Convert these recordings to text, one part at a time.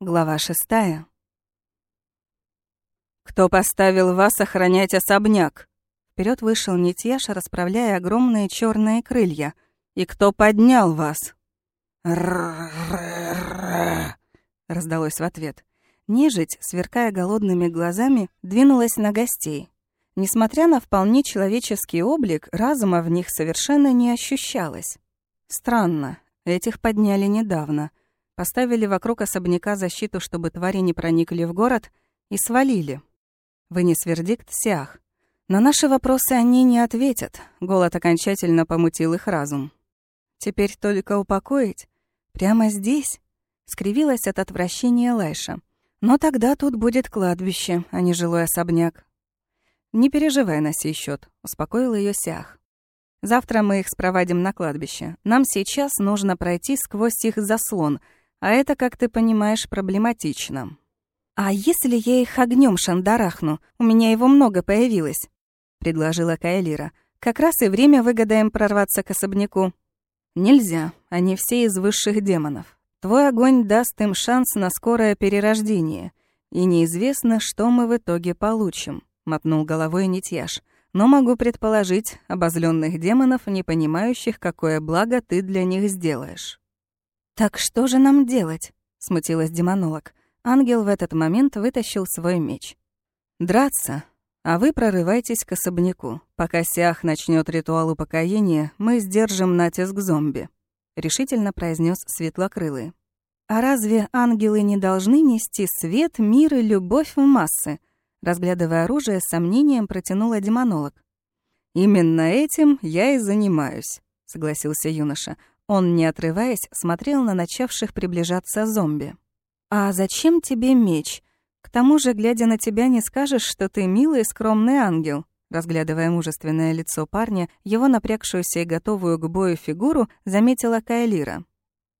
Глава шестая. «Кто поставил вас охранять особняк?» Вперед вышел Нитьяш, расправляя огромные черные крылья. «И кто поднял вас?» раздалось в ответ. Нежить, сверкая голодными глазами, двинулась на гостей. Несмотря на вполне человеческий облик, разума в них совершенно не ощущалось. Странно, этих подняли недавно — Поставили вокруг особняка защиту, чтобы твари не проникли в город, и свалили. Вынес вердикт Сиах. На наши вопросы они не ответят. Голод окончательно помутил их разум. Теперь только упокоить? Прямо здесь? Скривилась от отвращения Лайша. Но тогда тут будет кладбище, а не жилой особняк. Не переживай на сей счет, успокоил ее Сиах. Завтра мы их спровадим на кладбище. Нам сейчас нужно пройти сквозь их заслон — а это, как ты понимаешь, проблематично. А если я их огнем шандарахну? У меня его много появилось, предложила Кайлира. Как раз и время выгадаем прорваться к особняку. Нельзя, они все из высших демонов. Твой огонь даст им шанс на скорое перерождение, и неизвестно, что мы в итоге получим, мотнул головой Нитьяш. Но могу предположить обозленных демонов, не понимающих, какое благо ты для них сделаешь. «Так что же нам делать?» — смутилась демонолог. Ангел в этот момент вытащил свой меч. «Драться, а вы прорывайтесь к особняку. Пока Сиах начнет ритуал упокоения, мы сдержим натиск зомби», — решительно произнес Светлокрылый. «А разве ангелы не должны нести свет, мир и любовь в массы?» Разглядывая оружие, с сомнением протянула демонолог. «Именно этим я и занимаюсь», — согласился юноша. Он, не отрываясь, смотрел на начавших приближаться зомби. «А зачем тебе меч? К тому же, глядя на тебя, не скажешь, что ты милый и скромный ангел». Разглядывая мужественное лицо парня, его напрягшуюся и готовую к бою фигуру, заметила Кайлира.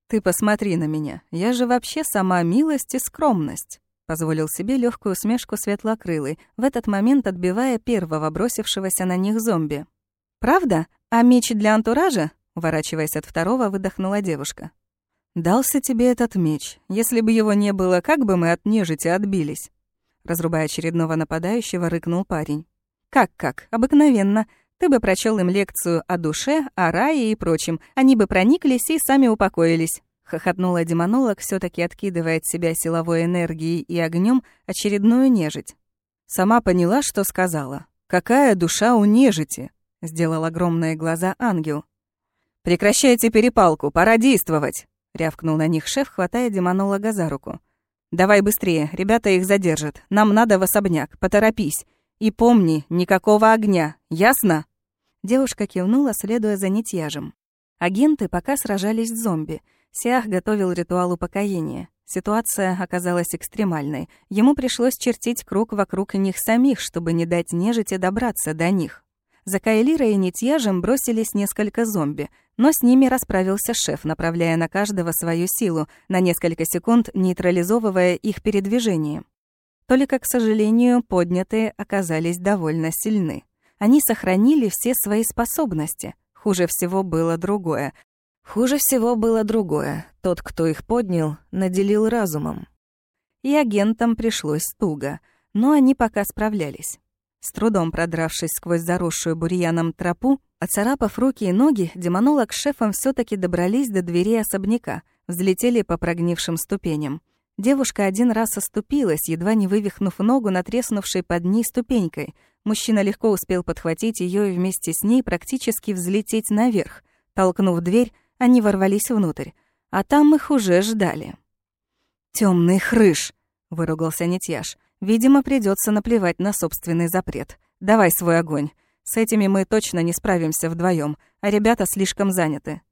«Ты посмотри на меня. Я же вообще сама милость и скромность», — позволил себе легкую усмешку светлокрылый, в этот момент отбивая первого бросившегося на них зомби. «Правда? А меч для антуража? Уворачиваясь от второго, выдохнула девушка. «Дался тебе этот меч. Если бы его не было, как бы мы от нежити отбились?» Разрубая очередного нападающего, рыкнул парень. «Как-как? Обыкновенно. Ты бы прочел им лекцию о душе, о рае и прочем. Они бы прониклись и сами упокоились». Хохотнула демонолог, все таки откидывая от себя силовой энергией и огнем очередную нежить. Сама поняла, что сказала. «Какая душа у нежити?» Сделал огромные глаза ангел. «Прекращайте перепалку, пора действовать!» — рявкнул на них шеф, хватая демонолога за руку. «Давай быстрее, ребята их задержат. Нам надо в особняк, поторопись. И помни, никакого огня, ясно?» Девушка кивнула, следуя за нитьяжем. Агенты пока сражались с зомби. Сиах готовил ритуал упокоения. Ситуация оказалась экстремальной. Ему пришлось чертить круг вокруг них самих, чтобы не дать нежити добраться до них. За Кайлирой и Нитьяжем бросились несколько зомби, но с ними расправился шеф, направляя на каждого свою силу, на несколько секунд нейтрализовывая их передвижение. Только, к сожалению, поднятые оказались довольно сильны. Они сохранили все свои способности. Хуже всего было другое. Хуже всего было другое. Тот, кто их поднял, наделил разумом. И агентам пришлось туго, но они пока справлялись. С трудом продравшись сквозь заросшую бурьяном тропу, оцарапав руки и ноги, демонолог с шефом все таки добрались до двери особняка, взлетели по прогнившим ступеням. Девушка один раз оступилась, едва не вывихнув ногу на треснувшей под ней ступенькой. Мужчина легко успел подхватить ее и вместе с ней практически взлететь наверх. Толкнув дверь, они ворвались внутрь. А там их уже ждали. Темный хрыш!» — выругался Нитьяш. Видимо, придется наплевать на собственный запрет. Давай свой огонь. С этими мы точно не справимся вдвоем, а ребята слишком заняты.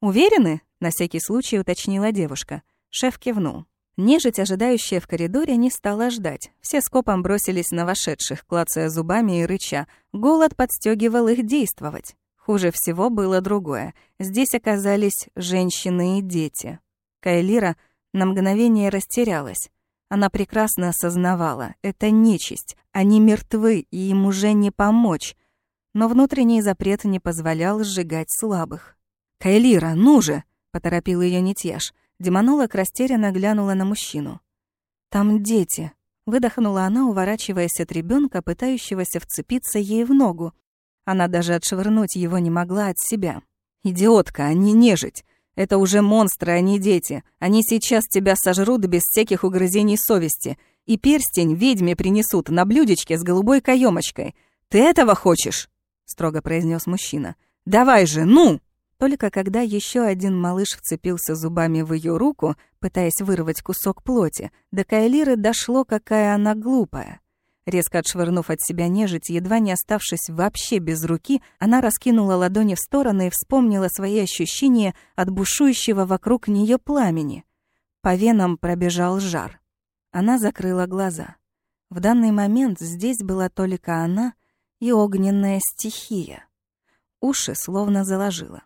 Уверены? На всякий случай уточнила девушка. Шеф кивнул. Нежить, ожидающая в коридоре, не стала ждать. Все скопом бросились на вошедших, клацая зубами и рыча. Голод подстегивал их действовать. Хуже всего было другое. Здесь оказались женщины и дети. Кайлира на мгновение растерялась. Она прекрасно осознавала, это нечисть, они мертвы, и им уже не помочь. Но внутренний запрет не позволял сжигать слабых. «Кайлира, ну же!» — поторопил ее Нитьяш. Демонолог растерянно глянула на мужчину. «Там дети», — выдохнула она, уворачиваясь от ребенка, пытающегося вцепиться ей в ногу. Она даже отшвырнуть его не могла от себя. «Идиотка, они нежить. Это уже монстры, а не дети. Они сейчас тебя сожрут без всяких угрызений совести. И перстень ведьме принесут на блюдечке с голубой каемочкой. Ты этого хочешь?» — строго произнес мужчина. «Давай же, ну!» Только когда еще один малыш вцепился зубами в ее руку, пытаясь вырвать кусок плоти, до Кайлиры дошло, какая она глупая. Резко отшвырнув от себя нежить, едва не оставшись вообще без руки, она раскинула ладони в стороны и вспомнила свои ощущения от бушующего вокруг нее пламени. По венам пробежал жар. Она закрыла глаза. В данный момент здесь была только она и огненная стихия. Уши словно заложила.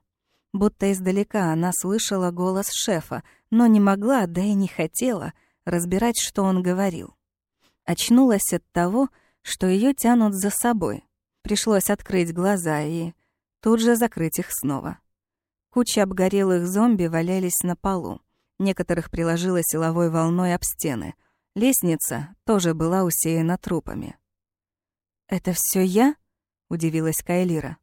Будто издалека она слышала голос шефа, но не могла, да и не хотела разбирать, что он говорил. Очнулась от того, что ее тянут за собой. Пришлось открыть глаза и тут же закрыть их снова. Куча обгорелых зомби валялись на полу. Некоторых приложило силовой волной об стены. Лестница тоже была усеяна трупами. «Это все я?» — удивилась Кайлира.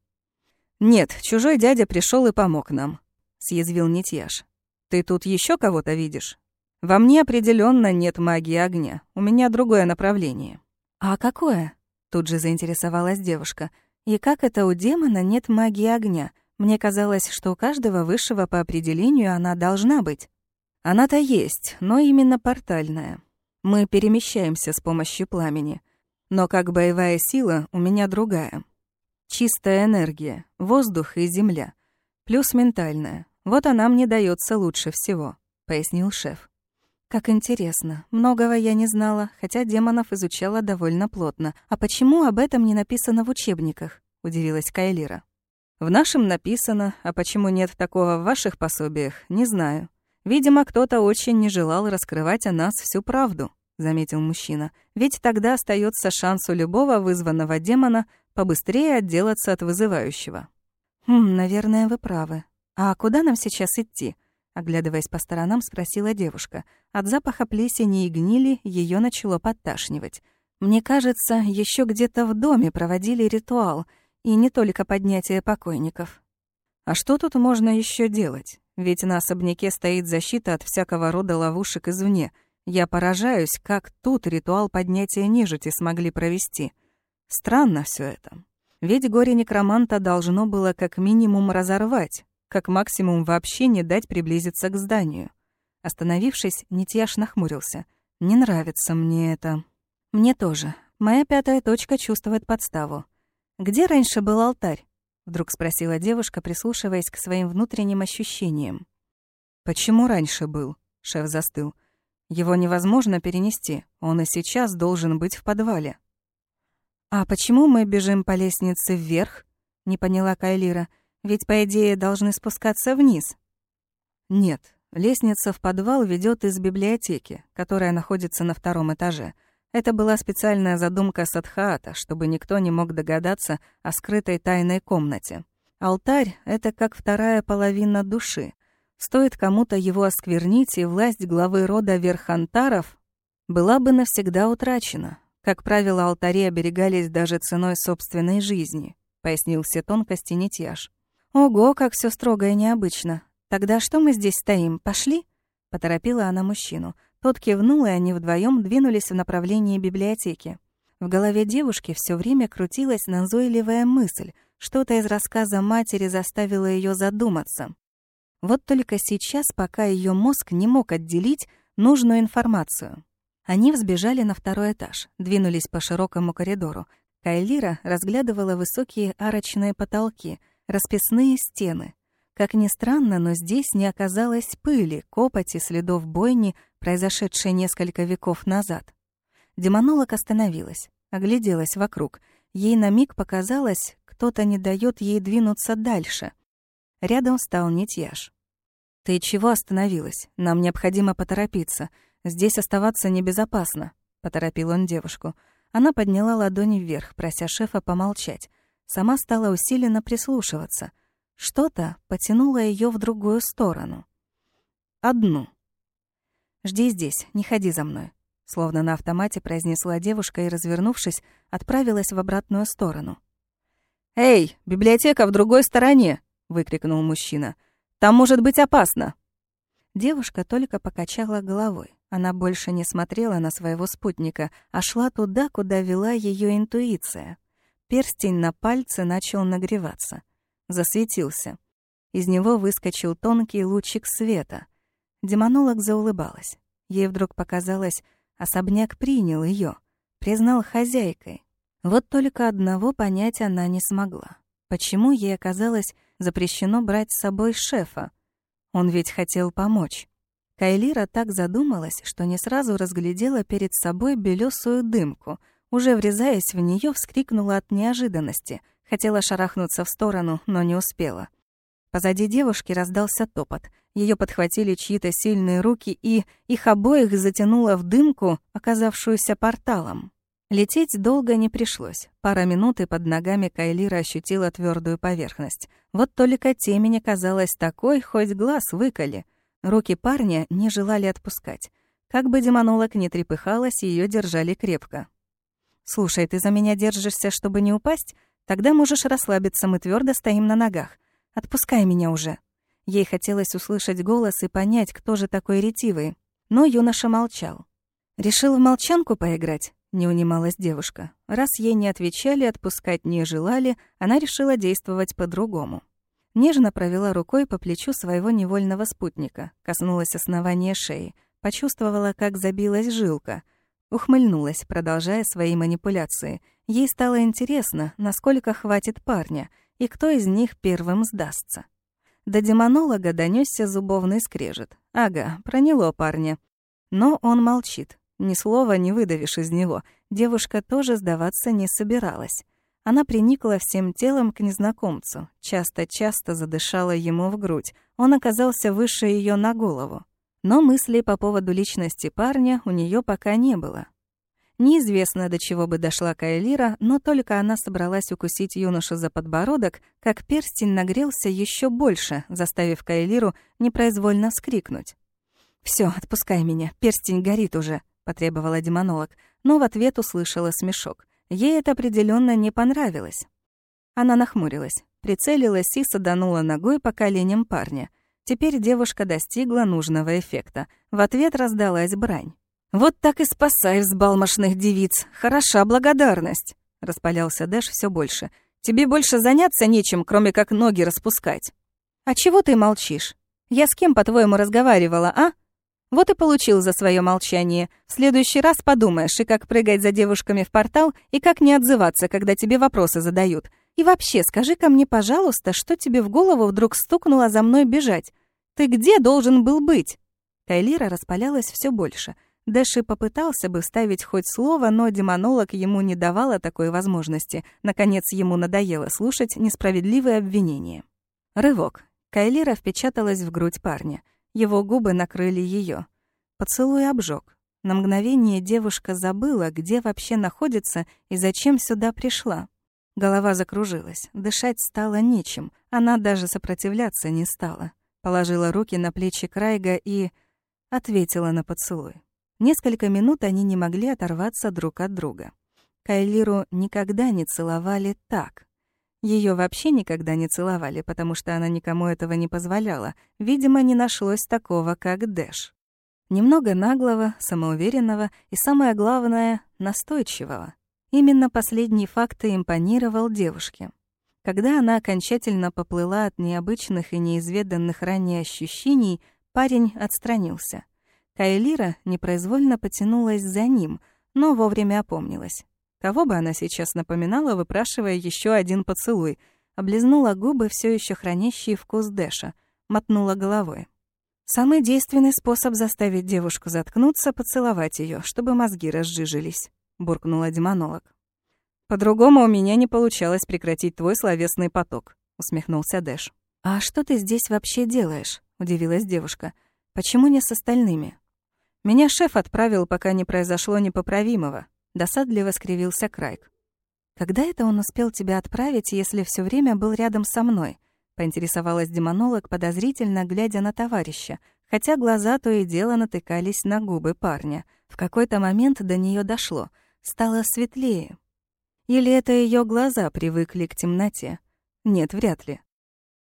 «Нет, чужой дядя пришел и помог нам», — съязвил Нитьяш. «Ты тут еще кого-то видишь? Во мне определенно нет магии огня. У меня другое направление». «А какое?» — тут же заинтересовалась девушка. «И как это у демона нет магии огня? Мне казалось, что у каждого высшего по определению она должна быть». «Она-то есть, но именно портальная. Мы перемещаемся с помощью пламени. Но как боевая сила у меня другая. Чистая энергия, воздух и земля. Плюс ментальная. Вот она мне дается лучше всего», — пояснил шеф. «Как интересно. Многого я не знала, хотя демонов изучала довольно плотно. А почему об этом не написано в учебниках?» — удивилась Кайлира. «В нашем написано, а почему нет такого в ваших пособиях, не знаю. Видимо, кто-то очень не желал раскрывать о нас всю правду», — заметил мужчина. «Ведь тогда остается шанс у любого вызванного демона побыстрее отделаться от вызывающего. «Хм, наверное, вы правы. А куда нам сейчас идти?» Оглядываясь по сторонам, спросила девушка. От запаха плесени и гнили ее начало подташнивать. «Мне кажется, еще где-то в доме проводили ритуал, и не только поднятие покойников». «А что тут можно еще делать? Ведь на особняке стоит защита от всякого рода ловушек извне. Я поражаюсь, как тут ритуал поднятия нежити смогли провести». Странно все это. Ведь горе некроманта должно было как минимум разорвать, как максимум вообще не дать приблизиться к зданию. Остановившись, Нитьяш нахмурился. «Не нравится мне это». «Мне тоже. Моя пятая точка чувствует подставу. Где раньше был алтарь?» Вдруг спросила девушка, прислушиваясь к своим внутренним ощущениям. «Почему раньше был?» — шеф застыл. «Его невозможно перенести. Он и сейчас должен быть в подвале». «А почему мы бежим по лестнице вверх?» — не поняла Кайлира. «Ведь, по идее, должны спускаться вниз». «Нет, лестница в подвал ведет из библиотеки, которая находится на втором этаже. Это была специальная задумка Садхаата, чтобы никто не мог догадаться о скрытой тайной комнате. Алтарь — это как вторая половина души. Стоит кому-то его осквернить, и власть главы рода Верхантаров была бы навсегда утрачена, как правило, алтари оберегались даже ценой собственной жизни, пояснил все тонкости Нитьяш. Ого, как все строго и необычно. Тогда что мы здесь стоим? Пошли? Поторопила она мужчину. Тот кивнул, и они вдвоем двинулись в направлении библиотеки. В голове девушки все время крутилась назойливая мысль. Что-то из рассказа матери заставило ее задуматься. Вот только сейчас, пока ее мозг не мог отделить нужную информацию. Они взбежали на второй этаж, двинулись по широкому коридору. Кайлира разглядывала высокие арочные потолки, расписные стены. Как ни странно, но здесь не оказалось пыли, копоти, следов бойни, произошедшей несколько веков назад. Демонолог остановилась, огляделась вокруг. Ей на миг показалось, кто-то не дает ей двинуться дальше. Рядом встал Нитьяш. «Ты чего остановилась? Нам необходимо поторопиться. Здесь оставаться небезопасно», — поторопил он девушку. Она подняла ладони вверх, прося шефа помолчать. Сама стала усиленно прислушиваться. Что-то потянуло ее в другую сторону. «Одну», «Жди здесь, не ходи за мной», — словно на автомате произнесла девушка и, развернувшись, отправилась в обратную сторону. «Эй, библиотека в другой стороне!» — выкрикнул мужчина. «Там может быть опасно!» Девушка только покачала головой. Она больше не смотрела на своего спутника, а шла туда, куда вела ее интуиция. Перстень на пальце начал нагреваться. Засветился. Из него выскочил тонкий лучик света. Демонолог заулыбалась. Ей вдруг показалось, особняк принял ее, признал хозяйкой. Вот только одного понять она не смогла. Почему ей оказалось запрещено брать с собой шефа? Он ведь хотел помочь. Кайлира так задумалась, что не сразу разглядела перед собой белесую дымку. Уже врезаясь в нее, вскрикнула от неожиданности. Хотела шарахнуться в сторону, но не успела. Позади девушки раздался топот. Ее подхватили чьи-то сильные руки, и их обоих затянуло в дымку, оказавшуюся порталом. Лететь долго не пришлось. Пара минут, и под ногами Кайлира ощутила твердую поверхность. Вот только темень оказалась такой, хоть глаз выколи. Руки парня не желали отпускать. Как бы демонолог не трепыхалась, ее держали крепко. «Слушай, ты за меня держишься, чтобы не упасть? Тогда можешь расслабиться, мы твердо стоим на ногах. Отпускай меня уже». Ей хотелось услышать голос и понять, кто же такой ретивый. Но юноша молчал. «Решил в молчанку поиграть?» — не унималась девушка. Раз ей не отвечали, отпускать не желали, она решила действовать по-другому. Нежно провела рукой по плечу своего невольного спутника, коснулась основания шеи, почувствовала, как забилась жилка. Ухмыльнулась, продолжая свои манипуляции. Ей стало интересно, насколько хватит парня, и кто из них первым сдастся. До демонолога донёсся зубовный скрежет. Ага, проняло парня. Но он молчит. Ни слова не выдавишь из него. Девушка тоже сдаваться не собиралась. Она приникла всем телом к незнакомцу, часто-часто задышала ему в грудь. Он оказался выше ее на голову. Но мыслей по поводу личности парня у нее пока не было. Неизвестно, до чего бы дошла Кайлира, но только она собралась укусить юношу за подбородок, как перстень нагрелся еще больше, заставив Кайлиру непроизвольно вскрикнуть. Все, отпускай меня, перстень горит уже», — потребовала демонолог, но в ответ услышала смешок. Ей это определенно не понравилось. Она нахмурилась, прицелилась и саданула ногой по коленям парня. Теперь девушка достигла нужного эффекта. В ответ раздалась брань. «Вот так и спасай взбалмошных девиц. Хороша благодарность», — распалялся Дэш все больше. «Тебе больше заняться нечем, кроме как ноги распускать». «А чего ты молчишь? Я с кем, по-твоему, разговаривала, а?» Вот и получил за свое молчание. В следующий раз подумаешь, и как прыгать за девушками в портал, и как не отзываться, когда тебе вопросы задают. И вообще, скажи-ка мне, пожалуйста, что тебе в голову вдруг стукнуло за мной бежать? Ты где должен был быть?» Тайлира распалялась все больше — Дэши попытался бы вставить хоть слово, но демонолог ему не давала такой возможности. Наконец, ему надоело слушать несправедливые обвинения. Рывок. Кайлира впечаталась в грудь парня. Его губы накрыли ее. Поцелуй обжег. На мгновение девушка забыла, где вообще находится и зачем сюда пришла. Голова закружилась, дышать стало нечем. Она даже сопротивляться не стала. Положила руки на плечи Крайга и ответила на поцелуй. Несколько минут они не могли оторваться друг от друга. Кайлиру никогда не целовали так. Ее вообще никогда не целовали, потому что она никому этого не позволяла. Видимо, не нашлось такого, как Дэш. Немного наглого, самоуверенного и, самое главное, настойчивого. Именно последний факт и импонировал девушке. Когда она окончательно поплыла от необычных и неизведанных ранее ощущений, парень отстранился. Кайлира непроизвольно потянулась за ним, но вовремя опомнилась. Кого бы она сейчас напоминала, выпрашивая еще один поцелуй, облизнула губы, все еще хранящие вкус Дэша, мотнула головой. Самый действенный способ заставить девушку заткнуться — поцеловать ее, чтобы мозги разжижились, буркнула демонолог. По-другому у меня не получалось прекратить твой словесный поток, усмехнулся Дэш. А что ты здесь вообще делаешь? удивилась девушка. Почему не с остальными? Меня шеф отправил, пока не произошло непоправимого. Досадливо скривился Крайк. Когда это он успел тебя отправить, если все время был рядом со мной? Поинтересовалась демонолог, подозрительно глядя на товарища, хотя глаза то и дело натыкались на губы парня. В какой-то момент до нее дошло, стало светлее. Или это ее глаза привыкли к темноте? Нет, вряд ли.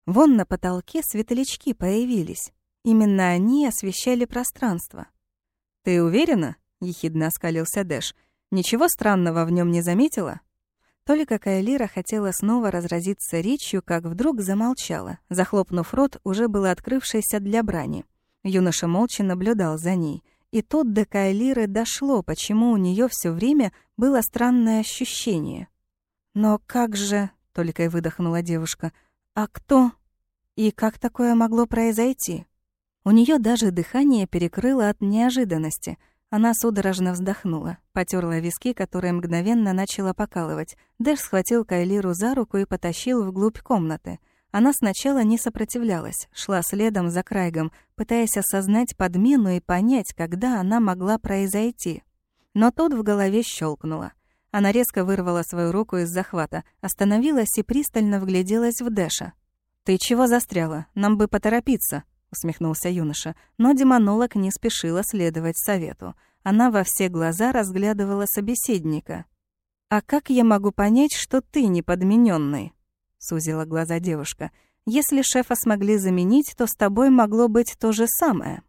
Вон на потолке светлячки появились. Именно они освещали пространство. «Ты уверена?» — ехидно оскалился Дэш. «Ничего странного в нем не заметила?» Только Кайлира хотела снова разразиться речью, как вдруг замолчала, захлопнув рот, уже было открывшийся для брани. Юноша молча наблюдал за ней. И тут до Кайлиры дошло, почему у нее все время было странное ощущение. «Но как же...» — только и выдохнула девушка. «А кто? И как такое могло произойти?» У нее даже дыхание перекрыло от неожиданности — она судорожно вздохнула, потерла виски, которые мгновенно начала покалывать. Дэш схватил Кайлиру за руку и потащил вглубь комнаты. Она сначала не сопротивлялась, шла следом за Крайгом, пытаясь осознать подмену и понять, когда она могла произойти. Но тут в голове щелкнуло. Она резко вырвала свою руку из захвата, остановилась и пристально вгляделась в Дэша. «Ты чего застряла? Нам бы поторопиться», — усмехнулся юноша, но демонолог не спешила следовать совету. Она во все глаза разглядывала собеседника. «А как я могу понять, что ты не подменённый?» — сузила глаза девушка. «Если шефа смогли заменить, то с тобой могло быть то же самое».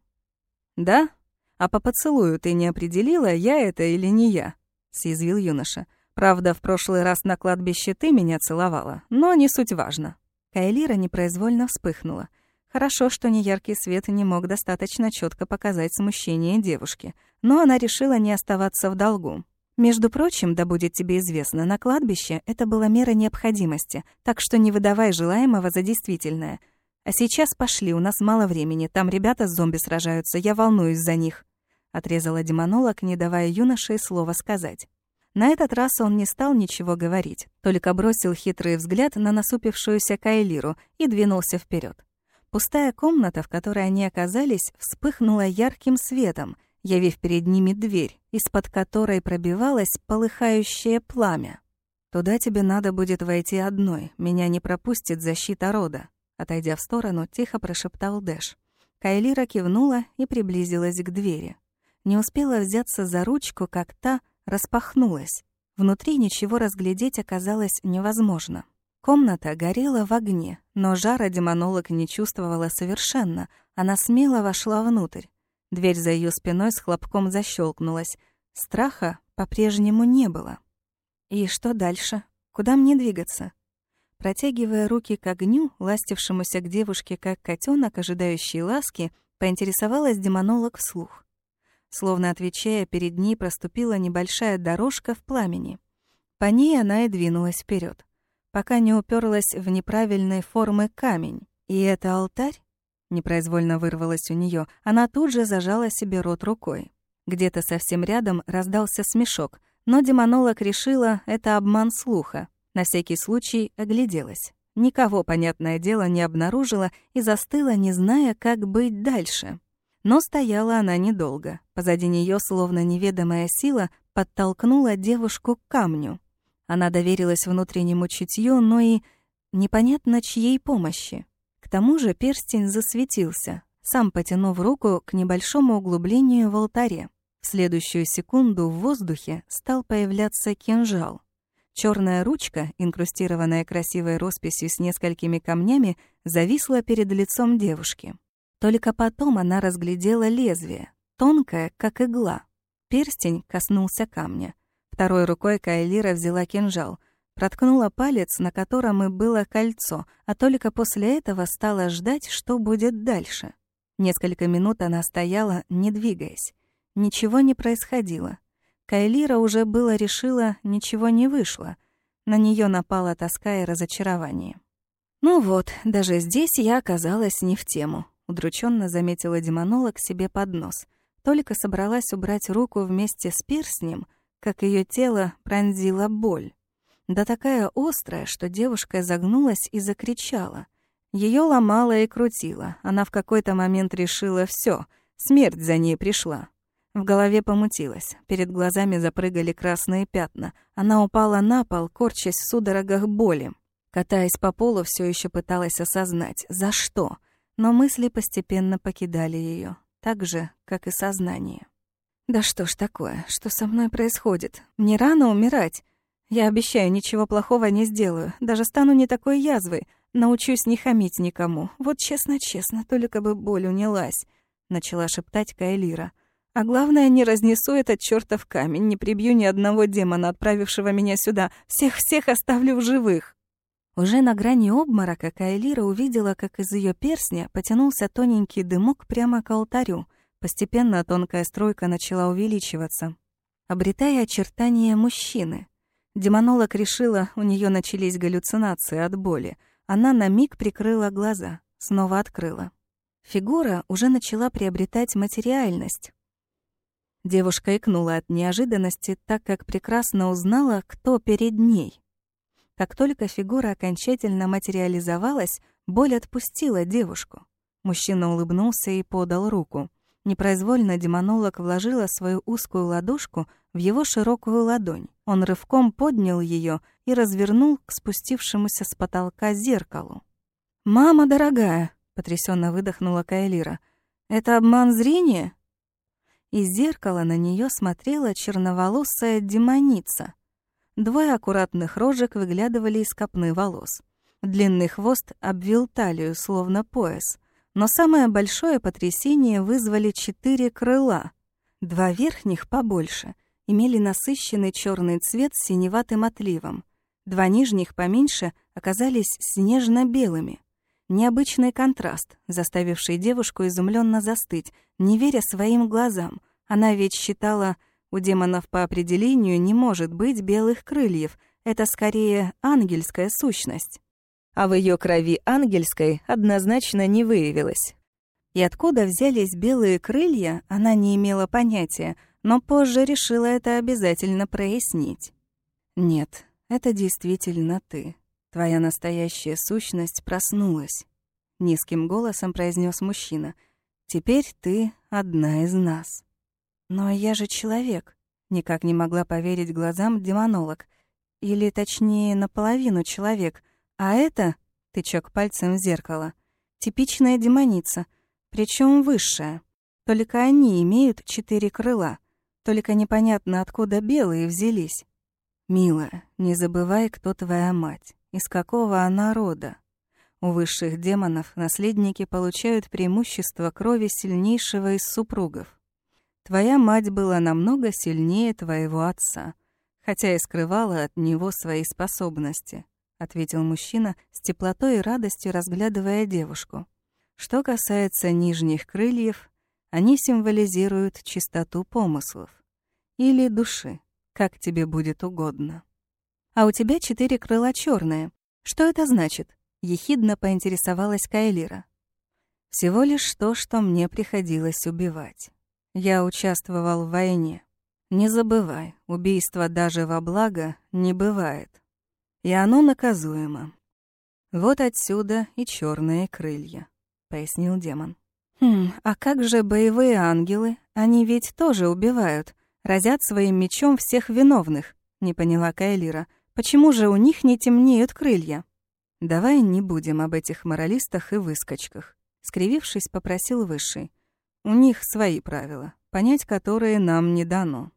«Да? А по поцелую ты не определила, я это или не я?» — съязвил юноша. «Правда, в прошлый раз на кладбище ты меня целовала, но не суть важно». Кайлира непроизвольно вспыхнула. Хорошо, что неяркий свет не мог достаточно четко показать смущение девушки, но она решила не оставаться в долгу. Между прочим, да будет тебе известно, на кладбище это была мера необходимости, так что не выдавай желаемого за действительное. А сейчас пошли, у нас мало времени, там ребята с зомби сражаются, я волнуюсь за них. Отрезала демонолог, не давая юноше слова сказать. На этот раз он не стал ничего говорить, только бросил хитрый взгляд на насупившуюся Кайлиру и двинулся вперед. Пустая комната, в которой они оказались, вспыхнула ярким светом, явив перед ними дверь, из-под которой пробивалось полыхающее пламя. «Туда тебе надо будет войти одной, меня не пропустит защита рода», отойдя в сторону, тихо прошептал Дэш. Кайлира кивнула и приблизилась к двери. Не успела взяться за ручку, как та распахнулась. Внутри ничего разглядеть оказалось невозможно. Комната горела в огне, но жара демонолог не чувствовала совершенно. Она смело вошла внутрь. Дверь за ее спиной с хлопком защелкнулась. Страха по-прежнему не было. И что дальше? Куда мне двигаться? Протягивая руки к огню, ластившемуся к девушке, как котенок, ожидающий ласки, поинтересовалась демонолог вслух. Словно отвечая, перед ней проступила небольшая дорожка в пламени. По ней она и двинулась вперед пока не уперлась в неправильной формы камень. И это алтарь? Непроизвольно вырвалось у нее. Она тут же зажала себе рот рукой. Где-то совсем рядом раздался смешок, но демонолог решила, это обман слуха. На всякий случай огляделась. Никого, понятное дело, не обнаружила и застыла, не зная, как быть дальше. Но стояла она недолго. Позади нее, словно неведомая сила, подтолкнула девушку к камню. Она доверилась внутреннему чутью, но и непонятно чьей помощи. К тому же перстень засветился, сам потянув руку к небольшому углублению в алтаре. В следующую секунду в воздухе стал появляться кинжал. Черная ручка, инкрустированная красивой росписью с несколькими камнями, зависла перед лицом девушки. Только потом она разглядела лезвие, тонкое, как игла. Перстень коснулся камня. Второй рукой Кайлира взяла кинжал, проткнула палец, на котором и было кольцо, а только после этого стала ждать, что будет дальше. Несколько минут она стояла, не двигаясь. Ничего не происходило. Кайлира уже было решила, ничего не вышло. На нее напала тоска и разочарование. «Ну вот, даже здесь я оказалась не в тему», — удрученно заметила демонолог себе под нос. Только собралась убрать руку вместе с перстнем — как ее тело пронзила боль. Да такая острая, что девушка загнулась и закричала. Ее ломало и крутило. Она в какой-то момент решила все, смерть за ней пришла. В голове помутилась, перед глазами запрыгали красные пятна. Она упала на пол, корчась в судорогах боли. Катаясь по полу, все еще пыталась осознать, за что. но мысли постепенно покидали ее, так же, как и сознание. «Да что ж такое? Что со мной происходит? Мне рано умирать. Я обещаю, ничего плохого не сделаю, даже стану не такой язвой, научусь не хамить никому. Вот честно-честно, только бы боль унялась», — начала шептать Кайлира. «А главное, не разнесу этот чертов камень, не прибью ни одного демона, отправившего меня сюда. Всех-всех оставлю в живых». Уже на грани обморока Кайлира увидела, как из ее перстня потянулся тоненький дымок прямо к алтарю. Постепенно тонкая стройка начала увеличиваться, обретая очертания мужчины. Демонолог решила, у нее начались галлюцинации от боли. Она на миг прикрыла глаза, снова открыла. Фигура уже начала приобретать материальность. Девушка икнула от неожиданности, так как прекрасно узнала, кто перед ней. Как только фигура окончательно материализовалась, боль отпустила девушку. Мужчина улыбнулся и подал руку. Непроизвольно демонолог вложила свою узкую ладошку в его широкую ладонь. Он рывком поднял ее и развернул к спустившемуся с потолка зеркалу. «Мама дорогая!» — потрясенно выдохнула Кайлира. «Это обман зрения?» Из зеркала на нее смотрела черноволосая демоница. Двое аккуратных рожек выглядывали из копны волос. Длинный хвост обвил талию, словно пояс — но самое большое потрясение вызвали четыре крыла. Два верхних побольше имели насыщенный черный цвет с синеватым отливом. Два нижних поменьше оказались снежно-белыми. Необычный контраст, заставивший девушку изумленно застыть, не веря своим глазам. Она ведь считала, у демонов по определению не может быть белых крыльев, это скорее ангельская сущность а в ее крови ангельской однозначно не выявилось. И откуда взялись белые крылья, она не имела понятия, но позже решила это обязательно прояснить. «Нет, это действительно ты. Твоя настоящая сущность проснулась», — низким голосом произнес мужчина. «Теперь ты одна из нас». «Но я же человек», — никак не могла поверить глазам демонолог. Или, точнее, наполовину человек, а это, тычок пальцем в зеркало, типичная демоница, причем высшая. Только они имеют четыре крыла, только непонятно, откуда белые взялись. Милая, не забывай, кто твоя мать, из какого она рода. У высших демонов наследники получают преимущество крови сильнейшего из супругов. Твоя мать была намного сильнее твоего отца, хотя и скрывала от него свои способности. — ответил мужчина с теплотой и радостью, разглядывая девушку. «Что касается нижних крыльев, они символизируют чистоту помыслов. Или души, как тебе будет угодно. А у тебя четыре крыла черные. Что это значит?» — ехидно поинтересовалась Кайлира. «Всего лишь то, что мне приходилось убивать. Я участвовал в войне. Не забывай, убийство даже во благо не бывает и оно наказуемо. Вот отсюда и черные крылья, пояснил демон. Хм, а как же боевые ангелы? Они ведь тоже убивают, разят своим мечом всех виновных, не поняла Кайлира. Почему же у них не темнеют крылья? Давай не будем об этих моралистах и выскочках, скривившись, попросил высший. У них свои правила, понять которые нам не дано.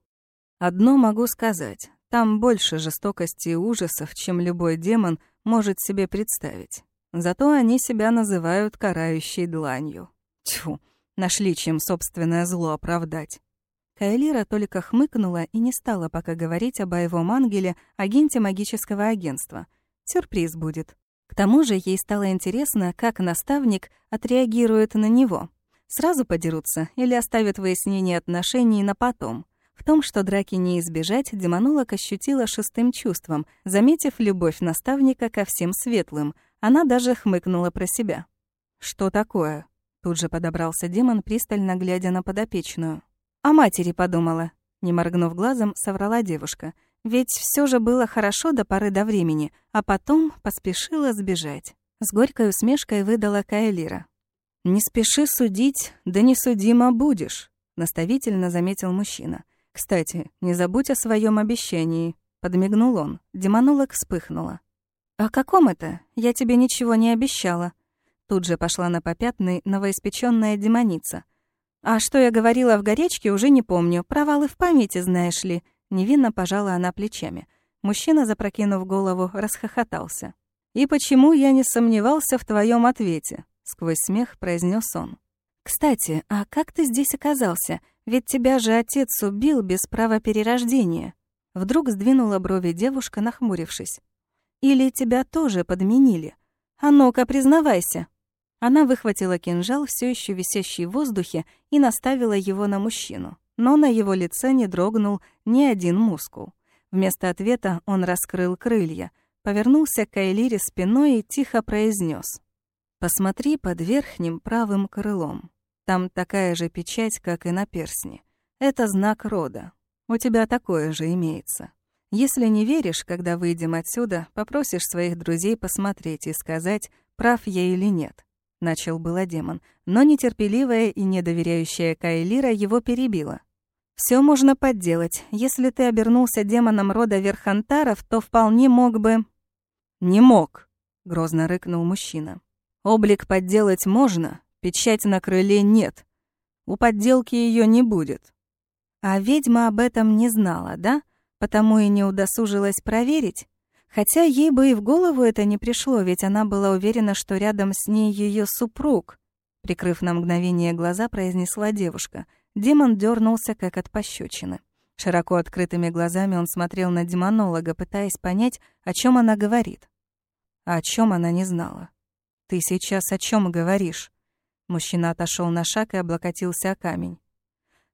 Одно могу сказать, там больше жестокости и ужасов, чем любой демон может себе представить. Зато они себя называют карающей дланью. Тьфу, нашли чем собственное зло оправдать. Кайлира только хмыкнула и не стала пока говорить о боевом ангеле, агенте магического агентства. Сюрприз будет. К тому же ей стало интересно, как наставник отреагирует на него. Сразу подерутся или оставят выяснение отношений на потом. В том, что драки не избежать, демонолог ощутила шестым чувством, заметив любовь наставника ко всем светлым. Она даже хмыкнула про себя. «Что такое?» Тут же подобрался демон, пристально глядя на подопечную. «О матери подумала», — не моргнув глазом, соврала девушка. «Ведь все же было хорошо до поры до времени, а потом поспешила сбежать». С горькой усмешкой выдала Каэлира. «Не спеши судить, да не судима будешь», — наставительно заметил мужчина. «Кстати, не забудь о своем обещании», — подмигнул он. Демонолог вспыхнула. «О каком это? Я тебе ничего не обещала». Тут же пошла на попятный новоиспечённая демоница. «А что я говорила в горячке, уже не помню. Провалы в памяти, знаешь ли». Невинно пожала она плечами. Мужчина, запрокинув голову, расхохотался. «И почему я не сомневался в твоем ответе?» Сквозь смех произнес он. «Кстати, а как ты здесь оказался? Ведь тебя же отец убил без права перерождения». Вдруг сдвинула брови девушка, нахмурившись. «Или тебя тоже подменили? А ну-ка, признавайся!» Она выхватила кинжал, все еще висящий в воздухе, и наставила его на мужчину. Но на его лице не дрогнул ни один мускул. Вместо ответа он раскрыл крылья, повернулся к Айлире спиной и тихо произнес: «Посмотри под верхним правым крылом. Там такая же печать, как и на персне. Это знак рода. У тебя такое же имеется. Если не веришь, когда выйдем отсюда, попросишь своих друзей посмотреть и сказать, прав я или нет. — начал было демон, но нетерпеливая и недоверяющая Кайлира его перебила. Все можно подделать. Если ты обернулся демоном рода Верхантаров, то вполне мог бы...» «Не мог», — грозно рыкнул мужчина. «Облик подделать можно, печать на крыле нет. У подделки ее не будет». А ведьма об этом не знала, да? Потому и не удосужилась проверить? Хотя ей бы и в голову это не пришло, ведь она была уверена, что рядом с ней ее супруг. Прикрыв на мгновение глаза, произнесла девушка. Демон дернулся, как от пощечины. Широко открытыми глазами он смотрел на демонолога, пытаясь понять, о чем она говорит. А о чем она не знала. «Ты сейчас о чем говоришь?» Мужчина отошел на шаг и облокотился о камень.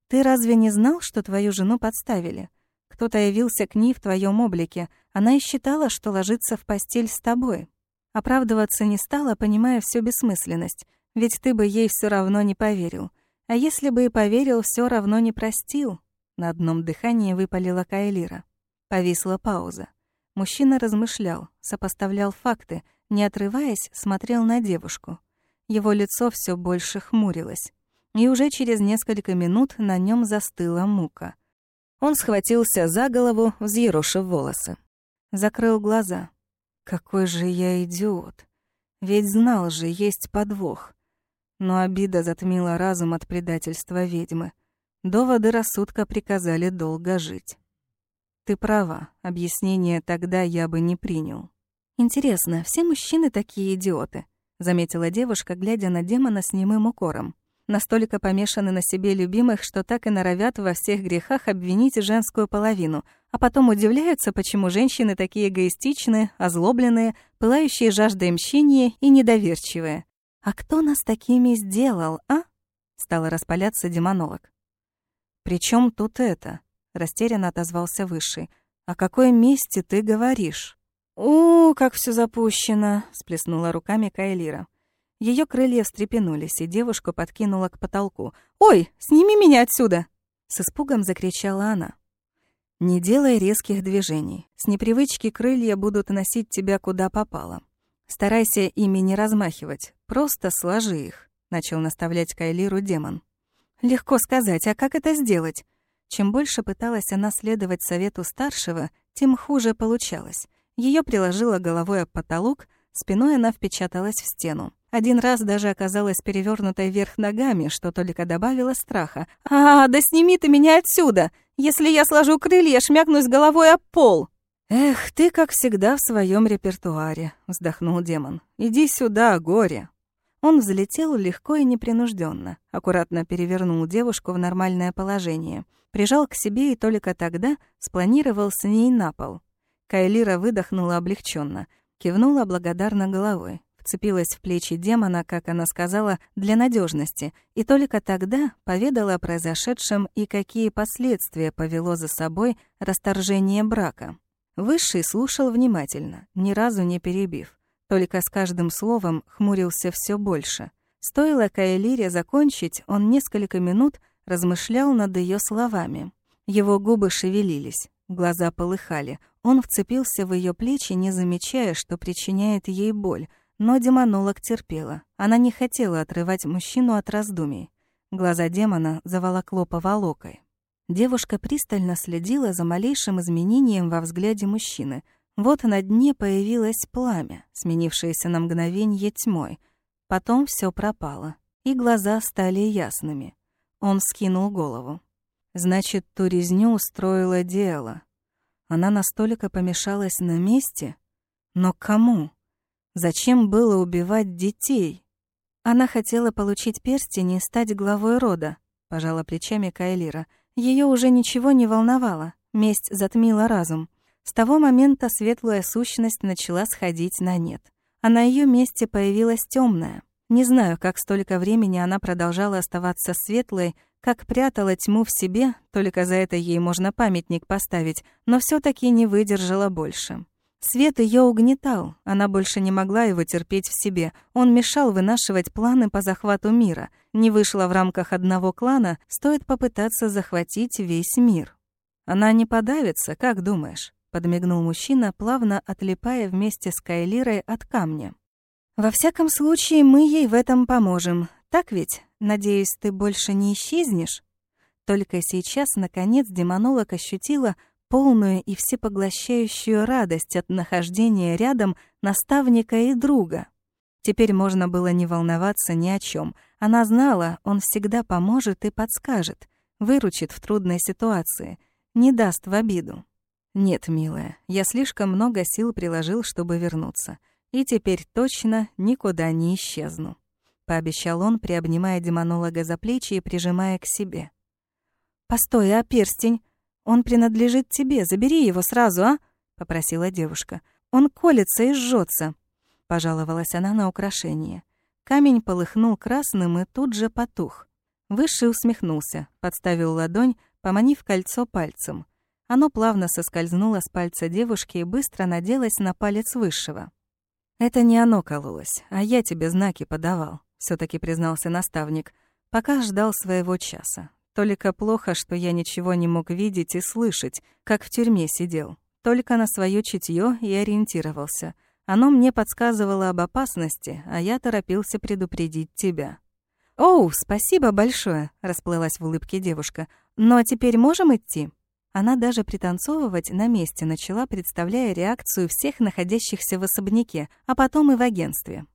«Ты разве не знал, что твою жену подставили? Кто-то явился к ней в твоем облике. Она и считала, что ложится в постель с тобой. Оправдываться не стала, понимая всю бессмысленность, ведь ты бы ей все равно не поверил. А если бы и поверил, все равно не простил. На одном дыхании выпалила Кайлира. Повисла пауза. Мужчина размышлял, сопоставлял факты, не отрываясь, смотрел на девушку. Его лицо все больше хмурилось. И уже через несколько минут на нем застыла мука — он схватился за голову, взъерошив волосы. Закрыл глаза. Какой же я идиот. Ведь знал же, есть подвох. Но обида затмила разум от предательства ведьмы. Доводы рассудка приказали долго жить. Ты права, объяснение тогда я бы не принял. Интересно, все мужчины такие идиоты? Заметила девушка, глядя на демона с немым укором настолько помешаны на себе любимых, что так и норовят во всех грехах обвинить женскую половину, а потом удивляются, почему женщины такие эгоистичные, озлобленные, пылающие жаждой мщения и недоверчивые. «А кто нас такими сделал, а?» — стала распаляться демонолог. «При чем тут это?» — растерянно отозвался Высший. «О какой месте ты говоришь?» «О, как все запущено!» — сплеснула руками Кайлира. Ее крылья встрепенулись, и девушку подкинула к потолку. «Ой, сними меня отсюда!» С испугом закричала она. «Не делай резких движений. С непривычки крылья будут носить тебя куда попало. Старайся ими не размахивать, просто сложи их», — начал наставлять Кайлиру демон. «Легко сказать, а как это сделать?» Чем больше пыталась она следовать совету старшего, тем хуже получалось. Ее приложила головой об потолок, спиной она впечаталась в стену. Один раз даже оказалась перевернутой вверх ногами, что только добавило страха. «А, да сними ты меня отсюда! Если я сложу крылья, шмякнусь головой об пол!» «Эх, ты, как всегда, в своем репертуаре», — вздохнул демон. «Иди сюда, горе!» Он взлетел легко и непринужденно, аккуратно перевернул девушку в нормальное положение, прижал к себе и только тогда спланировал с ней на пол. Кайлира выдохнула облегченно, кивнула благодарно головой вцепилась в плечи демона, как она сказала, для надежности, и только тогда поведала о произошедшем и какие последствия повело за собой расторжение брака. Высший слушал внимательно, ни разу не перебив. Только с каждым словом хмурился все больше. Стоило Каэлире закончить, он несколько минут размышлял над ее словами. Его губы шевелились, глаза полыхали. Он вцепился в ее плечи, не замечая, что причиняет ей боль, но демонолог терпела. Она не хотела отрывать мужчину от раздумий. Глаза демона заволокло поволокой. Девушка пристально следила за малейшим изменением во взгляде мужчины. Вот на дне появилось пламя, сменившееся на мгновение тьмой. Потом все пропало, и глаза стали ясными. Он скинул голову. Значит, ту резню устроила дело. Она настолько помешалась на месте? Но кому? Зачем было убивать детей? Она хотела получить перстень и стать главой рода, пожала плечами Кайлира. Ее уже ничего не волновало. Месть затмила разум. С того момента светлая сущность начала сходить на нет. А на ее месте появилась темная. Не знаю, как столько времени она продолжала оставаться светлой, как прятала тьму в себе, только за это ей можно памятник поставить, но все таки не выдержала больше. Свет ее угнетал, она больше не могла его терпеть в себе. Он мешал вынашивать планы по захвату мира. Не вышло в рамках одного клана, стоит попытаться захватить весь мир. Она не подавится, как думаешь? подмигнул мужчина, плавно отлипая вместе с Кайлирой от камня. Во всяком случае, мы ей в этом поможем. Так ведь? Надеюсь, ты больше не исчезнешь? Только сейчас, наконец, демонолог ощутила полную и всепоглощающую радость от нахождения рядом наставника и друга. Теперь можно было не волноваться ни о чем. Она знала, он всегда поможет и подскажет, выручит в трудной ситуации, не даст в обиду. «Нет, милая, я слишком много сил приложил, чтобы вернуться, и теперь точно никуда не исчезну», — пообещал он, приобнимая демонолога за плечи и прижимая к себе. «Постой, а перстень? Он принадлежит тебе, забери его сразу, а?» — попросила девушка. «Он колется и жжется», — пожаловалась она на украшение. Камень полыхнул красным и тут же потух. Высший усмехнулся, подставил ладонь, поманив кольцо пальцем — оно плавно соскользнуло с пальца девушки и быстро наделось на палец высшего. «Это не оно кололось, а я тебе знаки подавал», — все таки признался наставник, пока ждал своего часа. Только плохо, что я ничего не мог видеть и слышать, как в тюрьме сидел. Только на свое чутье и ориентировался. Оно мне подсказывало об опасности, а я торопился предупредить тебя. «Оу, спасибо большое», — расплылась в улыбке девушка. «Но теперь можем идти?» Она даже пританцовывать на месте начала, представляя реакцию всех находящихся в особняке, а потом и в агентстве.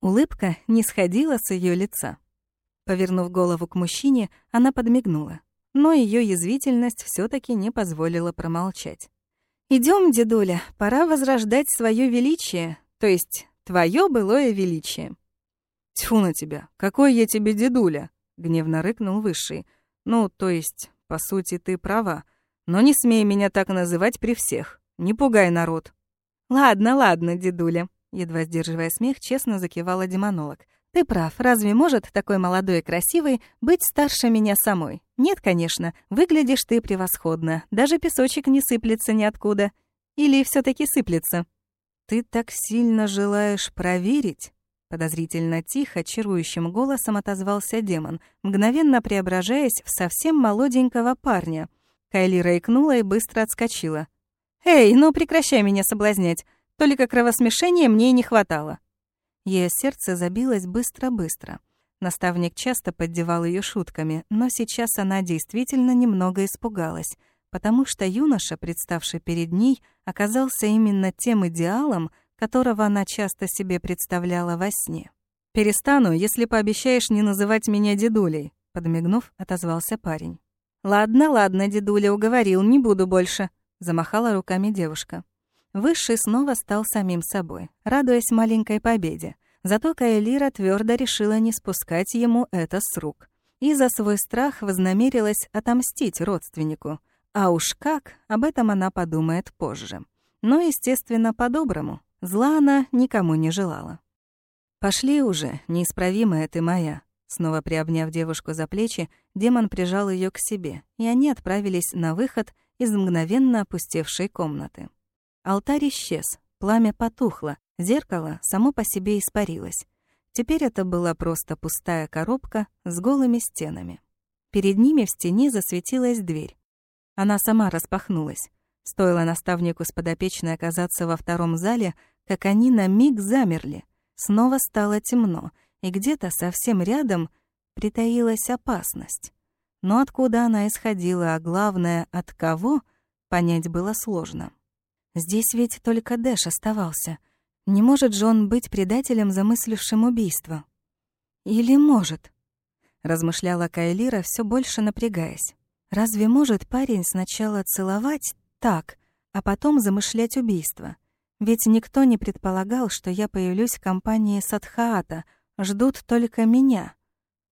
Улыбка не сходила с ее лица. Повернув голову к мужчине, она подмигнула. Но ее язвительность все таки не позволила промолчать. Идем, дедуля, пора возрождать свое величие, то есть твое былое величие». «Тьфу на тебя! Какой я тебе дедуля!» — гневно рыкнул Высший. «Ну, то есть, по сути, ты права. Но не смей меня так называть при всех. Не пугай народ». «Ладно, ладно, дедуля», — едва сдерживая смех, честно закивала демонолог. «Ты прав. Разве может такой молодой и красивый быть старше меня самой? Нет, конечно. Выглядишь ты превосходно. Даже песочек не сыплется ниоткуда. Или все таки сыплется?» «Ты так сильно желаешь проверить?» Подозрительно тихо, чарующим голосом отозвался демон, мгновенно преображаясь в совсем молоденького парня — Кайли рейкнула и быстро отскочила. «Эй, ну прекращай меня соблазнять. Только кровосмешения мне не хватало». Ее сердце забилось быстро-быстро. Наставник часто поддевал ее шутками, но сейчас она действительно немного испугалась, потому что юноша, представший перед ней, оказался именно тем идеалом, которого она часто себе представляла во сне. «Перестану, если пообещаешь не называть меня дедулей», — подмигнув, отозвался парень. «Ладно, ладно, дедуля уговорил, не буду больше», — замахала руками девушка. Высший снова стал самим собой, радуясь маленькой победе. Зато Кайлира твердо решила не спускать ему это с рук. И за свой страх вознамерилась отомстить родственнику. А уж как, об этом она подумает позже. Но, естественно, по-доброму. Зла она никому не желала. «Пошли уже, неисправимая ты моя», Снова приобняв девушку за плечи, демон прижал ее к себе, и они отправились на выход из мгновенно опустевшей комнаты. Алтарь исчез, пламя потухло, зеркало само по себе испарилось. Теперь это была просто пустая коробка с голыми стенами. Перед ними в стене засветилась дверь. Она сама распахнулась. Стоило наставнику с подопечной оказаться во втором зале, как они на миг замерли. Снова стало темно, и где-то совсем рядом притаилась опасность. Но откуда она исходила, а главное, от кого, понять было сложно. Здесь ведь только Дэш оставался. Не может же он быть предателем, замыслившим убийство, Или может? Размышляла Кайлира, все больше напрягаясь. Разве может парень сначала целовать так, а потом замышлять убийство? Ведь никто не предполагал, что я появлюсь в компании Садхаата, ждут только меня.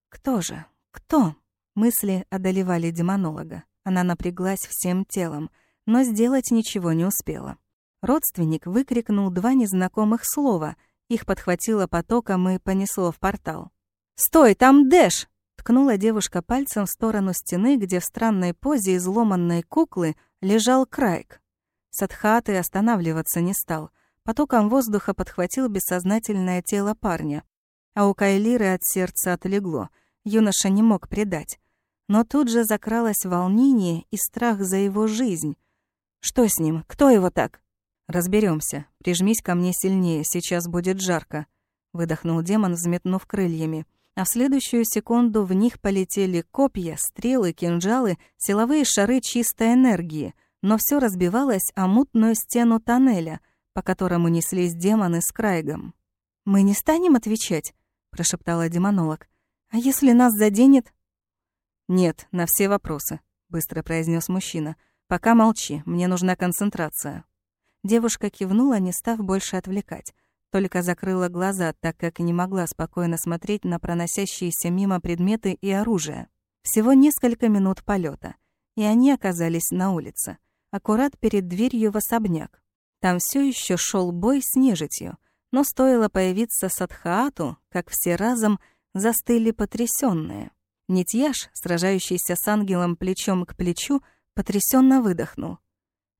Кто же? Кто? Мысли одолевали демонолога. Она напряглась всем телом, но сделать ничего не успела. Родственник выкрикнул два незнакомых слова, их подхватило потоком и понесло в портал. «Стой, там Дэш!» Ткнула девушка пальцем в сторону стены, где в странной позе изломанной куклы лежал Крайк. Садхаты останавливаться не стал. Потоком воздуха подхватил бессознательное тело парня. А у Кайлиры от сердца отлегло. Юноша не мог предать. Но тут же закралось волнение и страх за его жизнь. Что с ним? Кто его так? Разберемся. Прижмись ко мне сильнее, сейчас будет жарко. Выдохнул демон, взметнув крыльями а в следующую секунду в них полетели копья, стрелы, кинжалы, силовые шары чистой энергии, но все разбивалось о мутную стену тоннеля, по которому неслись демоны с Крайгом. «Мы не станем отвечать?» — прошептала демонолог. «А если нас заденет?» «Нет, на все вопросы», — быстро произнес мужчина. «Пока молчи, мне нужна концентрация». Девушка кивнула, не став больше отвлекать. Только закрыла глаза, так как не могла спокойно смотреть на проносящиеся мимо предметы и оружие. Всего несколько минут полета, и они оказались на улице, аккурат перед дверью в особняк. Там все еще шел бой с нежитью, но стоило появиться Садхаату, как все разом застыли потрясенные. Нитьяш, сражающийся с ангелом плечом к плечу, потрясенно выдохнул.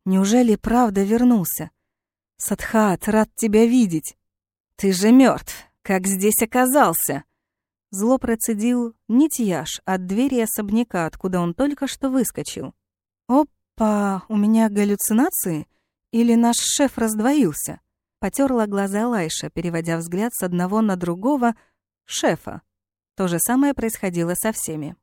«Неужели правда вернулся? Садхаат, рад тебя видеть!» «Ты же мертв! Как здесь оказался?» Зло процедил Нитьяш от двери особняка, откуда он только что выскочил. «Опа, у меня галлюцинации? Или наш шеф раздвоился?» Потерла глаза Лайша, переводя взгляд с одного на другого шефа. То же самое происходило со всеми.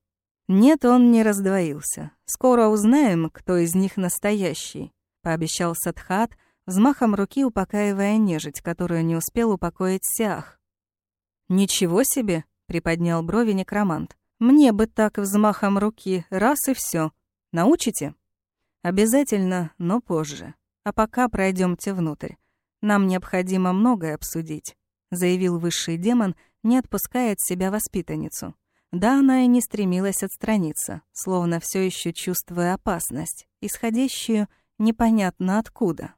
«Нет, он не раздвоился. Скоро узнаем, кто из них настоящий», — пообещал Садхат, взмахом руки упокаивая нежить, которую не успел упокоить Сиах. «Ничего себе!» — приподнял брови некромант. «Мне бы так взмахом руки, раз и все. Научите?» «Обязательно, но позже. А пока пройдемте внутрь. Нам необходимо многое обсудить», — заявил высший демон, не отпуская от себя воспитанницу. Да, она и не стремилась отстраниться, словно все еще чувствуя опасность, исходящую непонятно откуда.